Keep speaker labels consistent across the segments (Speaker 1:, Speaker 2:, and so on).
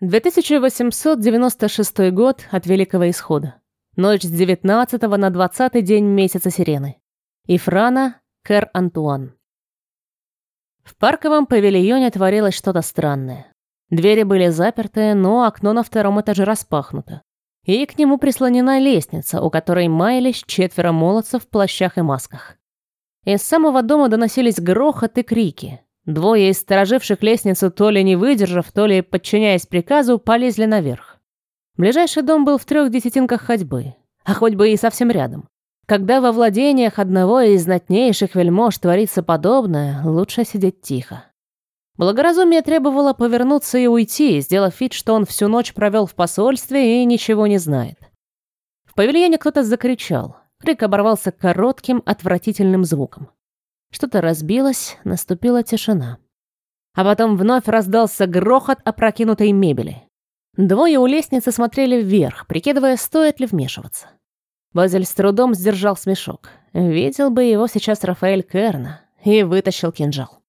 Speaker 1: 2896 год от Великого Исхода. Ночь с 19 на 20 день месяца Сирены. Ифрана, Кэр Антуан. В парковом павильоне творилось что-то странное. Двери были заперты, но окно на втором этаже распахнуто. И к нему прислонена лестница, у которой маялись четверо молодцев в плащах и масках. Из самого дома доносились грохот и крики. Двое из стороживших лестницу, то ли не выдержав, то ли, подчиняясь приказу, полезли наверх. Ближайший дом был в трех десятинках ходьбы, а хоть бы и совсем рядом. Когда во владениях одного из знатнейших вельмож творится подобное, лучше сидеть тихо. Благоразумие требовало повернуться и уйти, сделав вид, что он всю ночь провел в посольстве и ничего не знает. В павильоне кто-то закричал. Крик оборвался коротким, отвратительным звуком. Что-то разбилось, наступила тишина. А потом вновь раздался грохот опрокинутой мебели. Двое у лестницы смотрели вверх, прикидывая, стоит ли вмешиваться. Базель с трудом сдержал смешок. Видел бы его сейчас Рафаэль Керна и вытащил кинжал.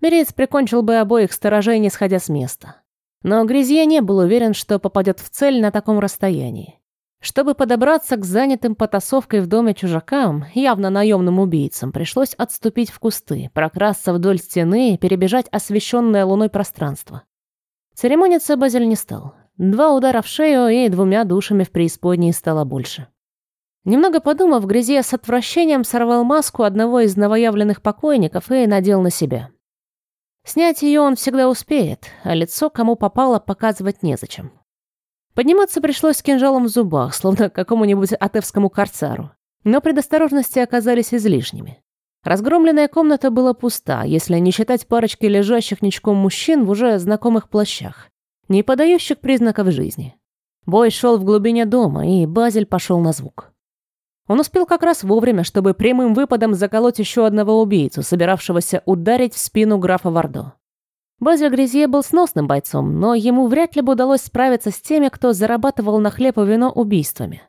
Speaker 1: Берец прикончил бы обоих сторожей, не сходя с места. Но Грязье не был уверен, что попадет в цель на таком расстоянии. Чтобы подобраться к занятым потасовкой в доме чужакам, явно наемным убийцам, пришлось отступить в кусты, прокрасться вдоль стены и перебежать освещенное луной пространство. Церемониться Базель не стал. Два удара в шею и двумя душами в преисподней стало больше. Немного подумав, Грязье с отвращением сорвал маску одного из новоявленных покойников и надел на себя. Снять ее он всегда успеет, а лицо кому попало показывать незачем. Подниматься пришлось с кинжалом в зубах, словно какому-нибудь атевскому карцару. Но предосторожности оказались излишними. Разгромленная комната была пуста, если не считать парочки лежащих ничком мужчин в уже знакомых плащах, не подающих признаков жизни. Бой шел в глубине дома, и Базель пошел на звук. Он успел как раз вовремя, чтобы прямым выпадом заколоть еще одного убийцу, собиравшегося ударить в спину графа Вардо. Базиль Грязье был сносным бойцом, но ему вряд ли бы удалось справиться с теми, кто зарабатывал на хлеб и вино убийствами.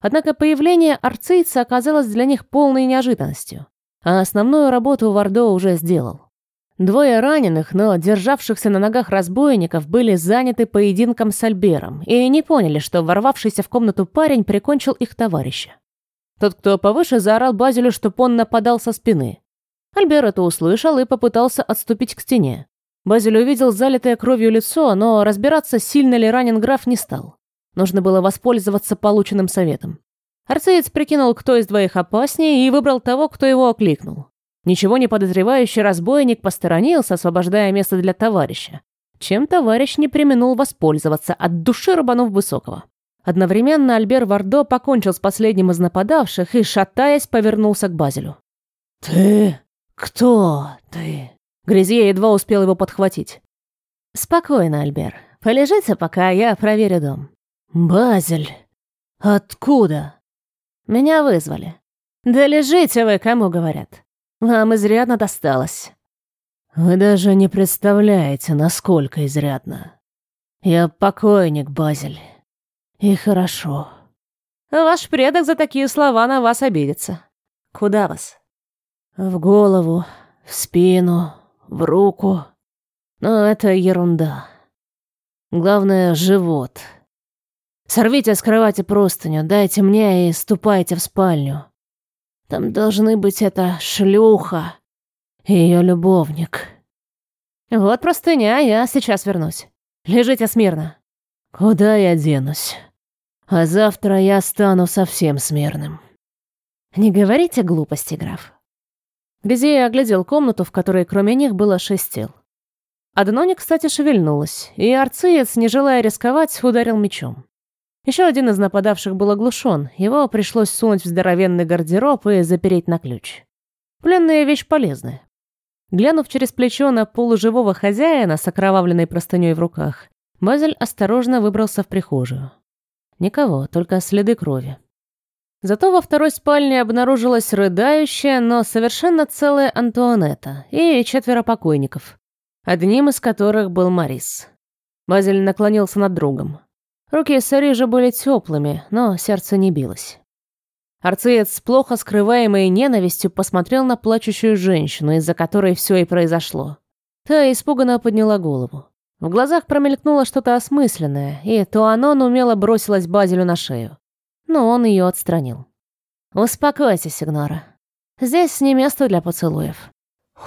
Speaker 1: Однако появление арцийца оказалось для них полной неожиданностью, а основную работу Вардо уже сделал. Двое раненых, но державшихся на ногах разбойников были заняты поединком с Альбером и не поняли, что ворвавшийся в комнату парень прикончил их товарища. Тот, кто повыше, заорал Базилю, чтоб он нападал со спины. Альбер это услышал и попытался отступить к стене. Базиль увидел залитое кровью лицо, но разбираться, сильно ли ранен граф, не стал. Нужно было воспользоваться полученным советом. Арцеец прикинул, кто из двоих опаснее, и выбрал того, кто его окликнул. Ничего не подозревающий разбойник посторонился, освобождая место для товарища. Чем товарищ не применул воспользоваться, от души рубанув высокого. Одновременно Альбер Вардо покончил с последним из нападавших и, шатаясь, повернулся к Базилю.
Speaker 2: «Ты? Кто ты?»
Speaker 1: Грязье едва успел его подхватить. «Спокойно, Альбер. Полежите, пока я проверю дом».
Speaker 2: «Базель, откуда?»
Speaker 1: «Меня вызвали». «Да лежите вы, кому говорят. Вам изрядно досталось».
Speaker 2: «Вы даже не представляете, насколько изрядно. Я покойник, Базель. И хорошо».
Speaker 1: «Ваш предок за такие слова на вас обидится. Куда вас?»
Speaker 2: «В голову, в спину, в руку. Но это ерунда. Главное — живот. Сорвите с кровати простыню, дайте мне и ступайте в спальню. Там должны быть эта шлюха и ее любовник.
Speaker 1: Вот простыня, я сейчас вернусь. Лежите смирно.
Speaker 2: Куда я денусь? А завтра я стану совсем смирным.
Speaker 1: Не говорите глупости, граф. Грязея оглядел комнату, в которой кроме них было шесть тел. Одно не, кстати, шевельнулось, и арциец, не желая рисковать, ударил мечом. Еще один из нападавших был оглушен, его пришлось сунуть в здоровенный гардероб и запереть на ключ. Пленная вещь полезная. Глянув через плечо на полуживого хозяина с окровавленной простыней в руках, Базель осторожно выбрался в прихожую. Никого, только следы крови. Зато во второй спальне обнаружилась рыдающая, но совершенно целая Антуанетта и четверо покойников, одним из которых был Марис. Базиль наклонился над другом. Руки Сарижа были теплыми, но сердце не билось. Арциец с плохо скрываемой ненавистью посмотрел на плачущую женщину, из-за которой все и произошло. Та испуганно подняла голову. В глазах промелькнуло что-то осмысленное, и Туанон умело бросилась Базилю на шею. Но он ее отстранил. «Успокойся, Сигнора. Здесь не место для поцелуев».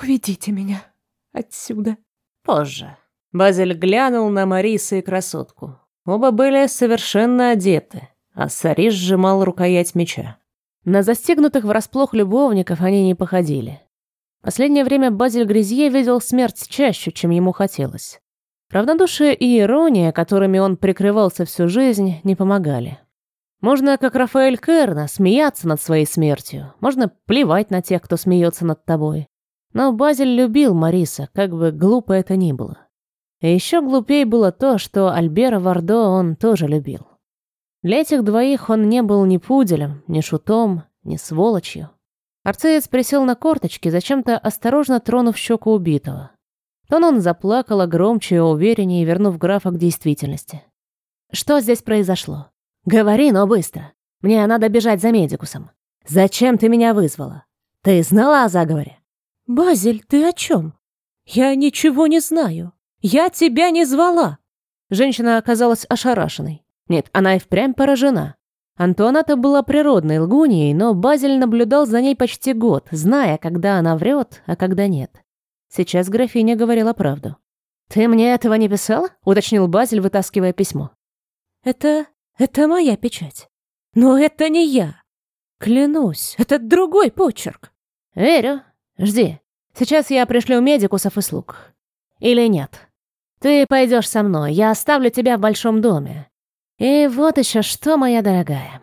Speaker 2: «Уведите меня отсюда».
Speaker 1: «Позже». Базиль глянул на Мариса и красотку. Оба были совершенно одеты, а Сарис сжимал рукоять меча. На застегнутых врасплох любовников они не походили. Последнее время Базиль Грязье видел смерть чаще, чем ему хотелось. Равнодушие и ирония, которыми он прикрывался всю жизнь, не помогали. Можно, как Рафаэль Керна, смеяться над своей смертью. Можно плевать на тех, кто смеется над тобой. Но Базиль любил Мариса, как бы глупо это ни было. И еще глупее было то, что Альбера Вардо он тоже любил. Для этих двоих он не был ни пуделем, ни шутом, ни сволочью. Арцеец присел на корточки, зачем-то осторожно тронув щеку убитого. Тон он заплакала громче и увереннее, вернув графа к действительности. «Что здесь произошло? Говори, но быстро. Мне надо бежать за медикусом. Зачем ты меня вызвала? Ты знала о заговоре?»
Speaker 2: «Базель, ты о чем? Я ничего не знаю. Я тебя не звала!»
Speaker 1: Женщина оказалась ошарашенной. Нет, она и впрямь поражена. Антуаната была природной лгуньей, но Базель наблюдал за ней почти год, зная, когда она врет, а когда нет. Сейчас графиня говорила правду. «Ты мне этого не писала?» — уточнил Базель, вытаскивая письмо.
Speaker 2: «Это... это моя печать. Но это не я. Клянусь, это другой почерк».
Speaker 1: «Верю. Жди. Сейчас я пришлю медикусов и слуг. Или нет. Ты пойдешь со мной, я оставлю тебя в большом доме. И вот еще что, моя дорогая.